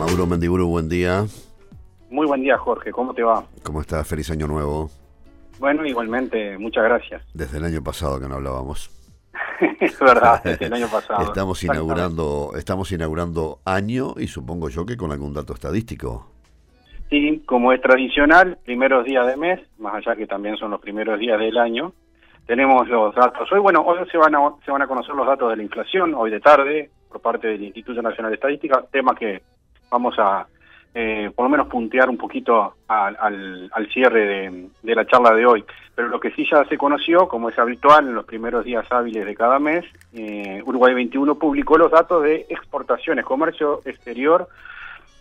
Mauro Mendiburu, buen día. Muy buen día, Jorge. ¿Cómo te va? ¿Cómo estás? Feliz año nuevo. Bueno, igualmente, muchas gracias. Desde el año pasado que no hablábamos. es verdad, desde el año pasado. estamos inaugurando, estamos inaugurando año y supongo yo que con algún dato estadístico. Sí, como es tradicional, primeros días de mes, más allá que también son los primeros días del año, tenemos los datos. Hoy, bueno, hoy se van a, se van a conocer los datos de la inflación, hoy de tarde, por parte del Instituto Nacional de Estadística, tema que vamos a eh, por lo menos puntear un poquito al, cierre de, la charla de hoy. Pero lo que sí ya se conoció, como es habitual en los primeros días hábiles de cada mes, eh, Uruguay 21 publicó los datos de exportaciones, comercio exterior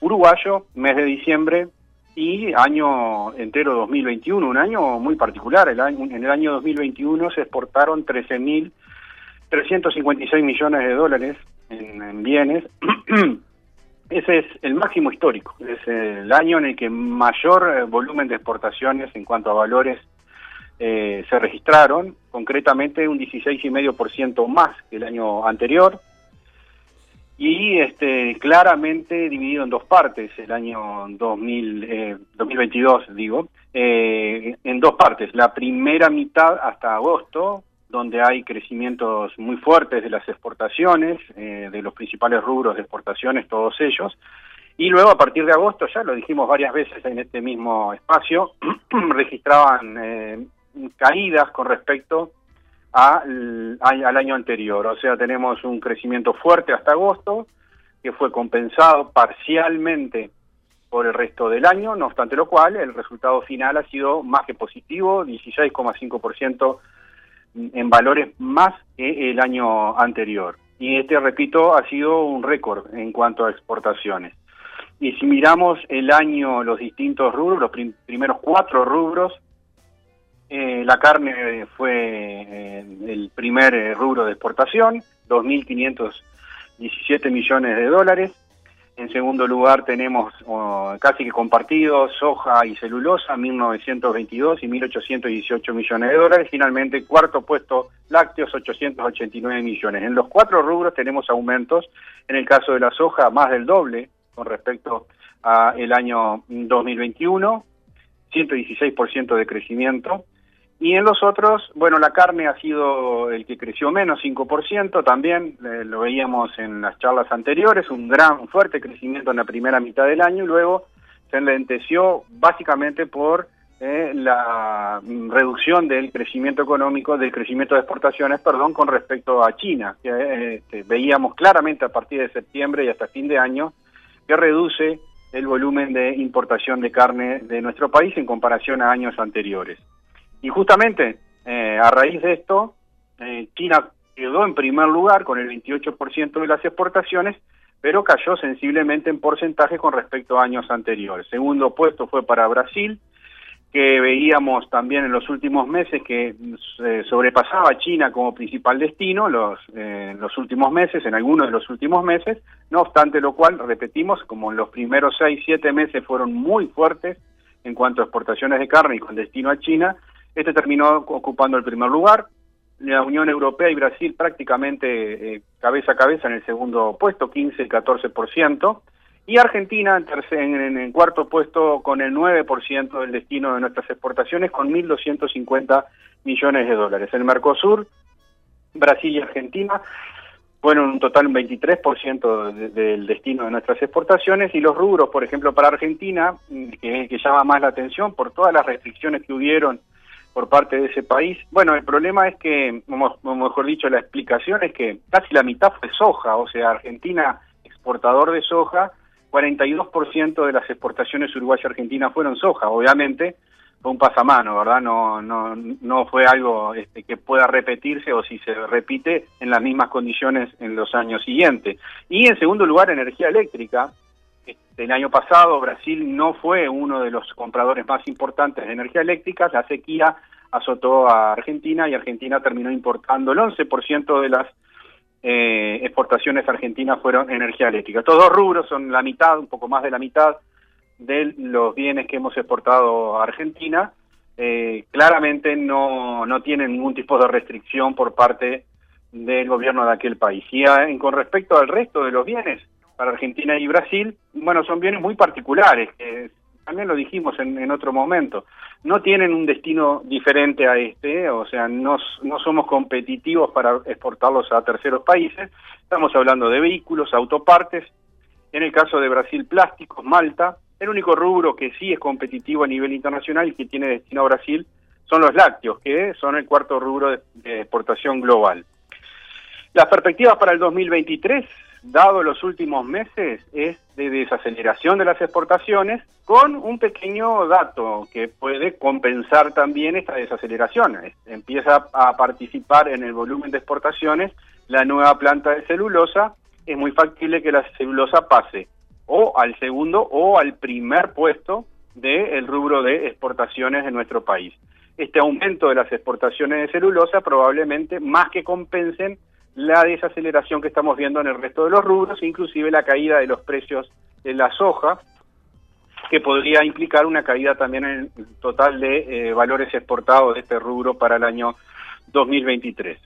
uruguayo, mes de diciembre y año entero 2021, un año muy particular. El año, en el año 2021 se exportaron 13.356 millones de dólares en bienes. Ese es el máximo histórico, es el año en el que mayor eh, volumen de exportaciones en cuanto a valores eh, se registraron, concretamente un 16,5% más que el año anterior, y este, claramente dividido en dos partes, el año 2000, 2022, eh, digo, en dos partes. La primera mitad hasta agosto donde hay crecimientos muy fuertes de las exportaciones, eh, de los principales rubros de exportaciones, todos ellos. Y luego a partir de agosto, ya lo dijimos varias veces en este mismo espacio, registraban eh, caídas con respecto al, al año anterior. O sea, tenemos un crecimiento fuerte hasta agosto, que fue compensado parcialmente por el resto del año, no obstante lo cual el resultado final ha sido más que positivo, 16,5% en valores más que el año anterior. Y este, repito, ha sido un récord en cuanto a exportaciones. Y si miramos el año, los distintos rubros, los primeros cuatro rubros, eh, la carne fue eh, el primer eh, rubro de exportación, 2.517 millones de dólares. En segundo lugar tenemos casi que compartidos soja y celulosa, 1.922 y 1.818 millones de dólares. Finalmente, cuarto puesto, lácteos, 889 millones. En los cuatro rubros tenemos aumentos. En el caso de la soja, más del doble con respecto al año 2021, 116% de crecimiento. Y en los otros, bueno, la carne ha sido el que creció menos, 5%, también eh, lo veíamos en las charlas anteriores, un gran, fuerte crecimiento en la primera mitad del año y luego se enlenteció básicamente por eh, la reducción del crecimiento económico, del crecimiento de exportaciones, perdón, con respecto a China, que eh, este, veíamos claramente a partir de septiembre y hasta fin de año que reduce el volumen de importación de carne de nuestro país en comparación a años anteriores. Y justamente eh, a raíz de esto, eh, China quedó en primer lugar con el 28% de las exportaciones, pero cayó sensiblemente en porcentaje con respecto a años anteriores. Segundo puesto fue para Brasil, que veíamos también en los últimos meses que eh, sobrepasaba a China como principal destino los, en los últimos meses, en algunos de los últimos meses, no obstante lo cual, repetimos, como en los primeros seis, siete meses fueron muy fuertes en cuanto a exportaciones de carne y con destino a China, este terminó ocupando el primer lugar. La Unión Europea y Brasil prácticamente eh, cabeza a cabeza en el segundo puesto, 15 y 14%. Y Argentina en, tercer, en, cuarto puesto con el 9% del destino de nuestras exportaciones, con 1.250 millones de dólares. El Mercosur, Brasil y Argentina fueron un total un 23% del destino de nuestras exportaciones y los rubros, por ejemplo, para Argentina, que, que llama más la atención por todas las restricciones que hubieron por parte de ese país. Bueno, el problema es que, o mejor dicho, la explicación es que casi la mitad fue soja, o sea, Argentina exportador de soja, 42% de las exportaciones uruguaya-argentina fueron soja, obviamente fue un pasamano, ¿verdad? No, no, no fue algo este, que pueda repetirse o si se repite en las mismas condiciones en los años siguientes. Y en segundo lugar, energía eléctrica, el año pasado Brasil no fue uno de los compradores más importantes de energía eléctrica, la sequía azotó a Argentina y Argentina terminó importando el 11% de las eh, exportaciones argentinas fueron energía eléctrica. Estos dos rubros son la mitad, un poco más de la mitad de los bienes que hemos exportado a Argentina. Eh, claramente no, no tienen ningún tipo de restricción por parte del gobierno de aquel país. Y con respecto al resto de los bienes, para Argentina y Brasil, bueno, son bienes muy particulares, que también lo dijimos en, otro momento, no tienen un destino diferente a este, o sea, no, no somos competitivos para exportarlos a terceros países, estamos hablando de vehículos, autopartes, en el caso de Brasil, plásticos, Malta, el único rubro que sí es competitivo a nivel internacional y que tiene destino a Brasil son los lácteos, que son el cuarto rubro de exportación global. Las perspectivas para el 2023 dado los últimos meses, es de desaceleración de las exportaciones, con un pequeño dato que puede compensar también esta desaceleración. Empieza a participar en el volumen de exportaciones la nueva planta de celulosa, es muy factible que la celulosa pase o al segundo o al primer puesto del rubro de exportaciones de nuestro país. Este aumento de las exportaciones de celulosa probablemente más que compensen la desaceleración que estamos viendo en el resto de los rubros, inclusive la caída de los precios de la soja, que podría implicar una caída también en el total de eh, valores exportados de este rubro para el año 2023.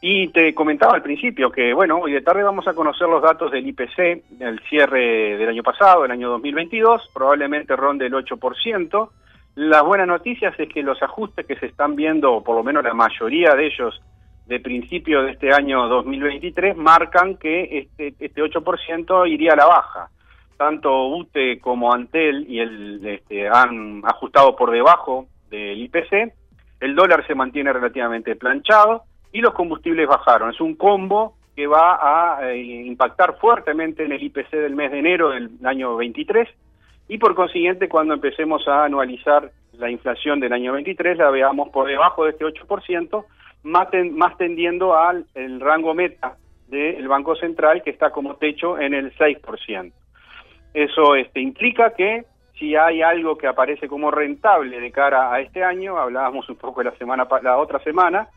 Y te comentaba al principio que, bueno, hoy de tarde vamos a conocer los datos del IPC, del cierre del año pasado, el año 2022, probablemente ronde el 8%. Las buenas noticias es que los ajustes que se están viendo, o por lo menos la mayoría de ellos, de principio de este año 2023 marcan que este, este 8% iría a la baja. Tanto UTE como Antel y el, este, han ajustado por debajo del IPC, el dólar se mantiene relativamente planchado y los combustibles bajaron. Es un combo que va a eh, impactar fuertemente en el IPC del mes de enero del año 23 y por consiguiente cuando empecemos a anualizar la inflación del año 23 la veamos por debajo de este 8%, más, más tendiendo al el rango meta del Banco Central que está como techo en el 6%. Eso este, implica que si hay algo que aparece como rentable de cara a este año, hablábamos un poco la semana la otra semana,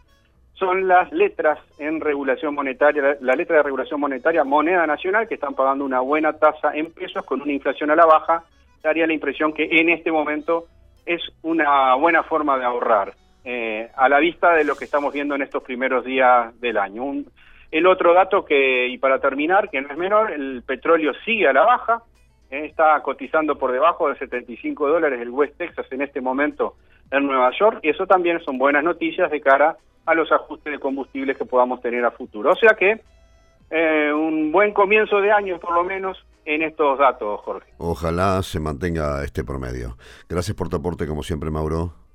son las letras en regulación monetaria, la letra de regulación monetaria moneda nacional que están pagando una buena tasa en pesos con una inflación a la baja, daría la impresión que en este momento es una buena forma de ahorrar. Eh, a la vista de lo que estamos viendo en estos primeros días del año. el otro dato que, y para terminar, que no es menor, el petróleo sigue a la baja, eh, está cotizando por debajo de 75 dólares el West Texas en este momento en Nueva York, y eso también son buenas noticias de cara a los ajustes de combustibles que podamos tener a futuro. O sea que eh, un buen comienzo de año por lo menos en estos datos, Jorge. Ojalá se mantenga este promedio. Gracias por tu aporte, como siempre, Mauro.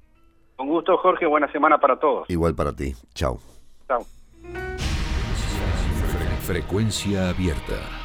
Con gusto, Jorge. Buena semana para todos. Igual para ti. Chao. Chao. Frecuencia abierta.